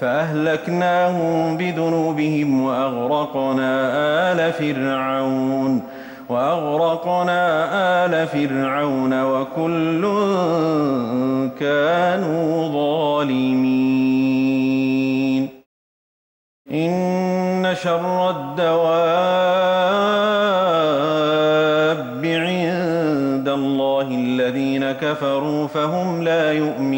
فأهلكناهم بذنوبهم وأغرقنا آل فرعون وأغرقنا آل فرعون وكل كانوا ظالمين. إن شر الدواب عند الله الذين كفروا فهم لا يؤمنون.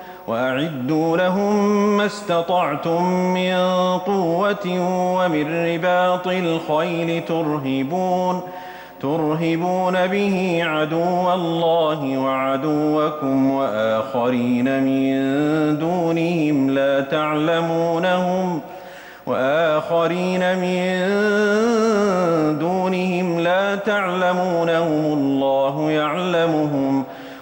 وأعدوا لهم ما استطعتم من قوة ومن رباط الخيل ترهبون ترهبون به عدو الله وعدوكم وآخرين من دونهم لا تعلمونهم وآخرين من دونهم لا تعلمونهم الله يعلمهم.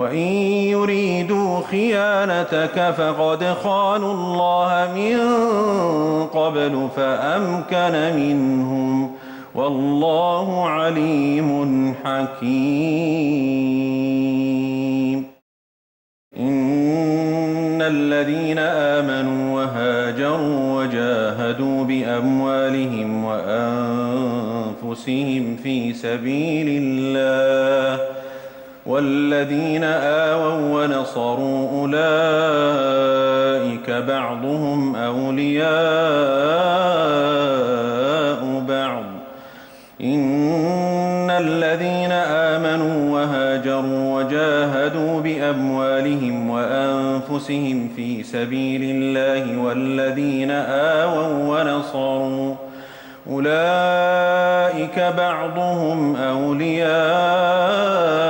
وإن يريدوا خيانتك فقد خانوا الله من قبل فأمكن منهم والله عليم حكيم. إن الذين آمنوا وهاجروا وجاهدوا بأموالهم وأنفسهم في سبيل الله والذين آووا ونصروا أولئك بعضهم أولياء بعض. إن الذين آمنوا وهاجروا وجاهدوا بأموالهم وأنفسهم في سبيل الله والذين آووا ونصروا أولئك بعضهم أولياء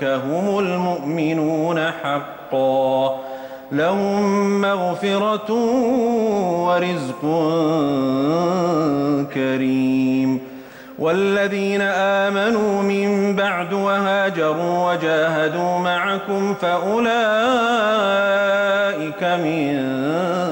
هم المؤمنون حقا. لهم مغفرة ورزق كريم. والذين آمنوا من بعد وهاجروا وجاهدوا معكم فأولئك منكم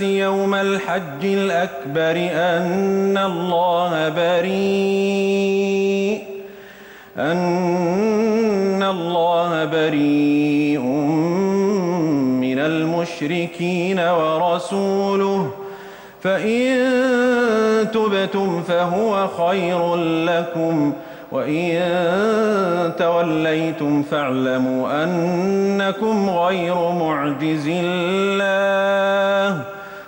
يوم الحج الأكبر أن الله بريء أن الله بريء من المشركين ورسوله. فإن تبتم فهو خير لكم وإن توليتم فاعلموا أنكم غير معجز الله.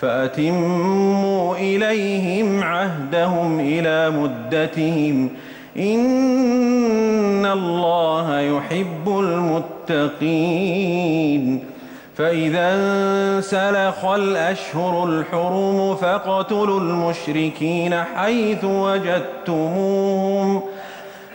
فأتموا إليهم عهدهم إلى مدتهم إن الله يحب المتقين. فإذا انسلخ الأشهر الحرم فاقتلوا المشركين حيث وجدتموهم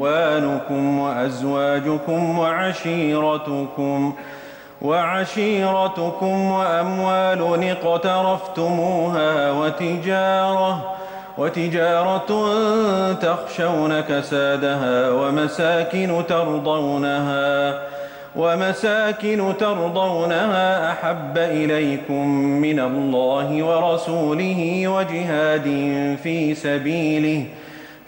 وإخوانكم وأزواجكم وعشيرتكم وعشيرتكم وأموال اقترفتموها وتجارة وتجارة تخشون كسادها ومساكن ترضونها ومساكن ترضونها أحب إليكم من الله ورسوله وجهاد في سبيله.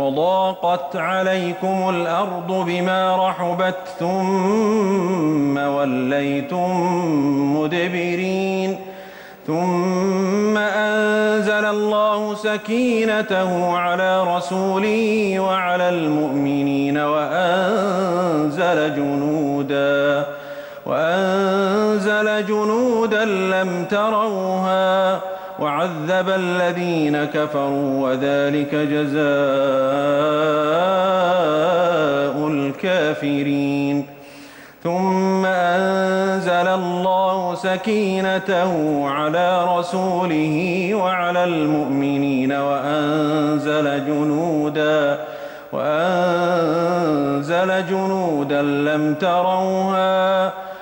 وضاقت عليكم الأرض بما رحبت ثم وليتم مدبرين ثم أنزل الله سكينته على رسوله وعلى المؤمنين وأنزل جنودا وأنزل جنودا لم تروها وعذب الذين كفروا وذلك جزاء الكافرين. ثم أنزل الله سكينته على رسوله وعلى المؤمنين وأنزل جنودا وأنزل جنودا لم تروها.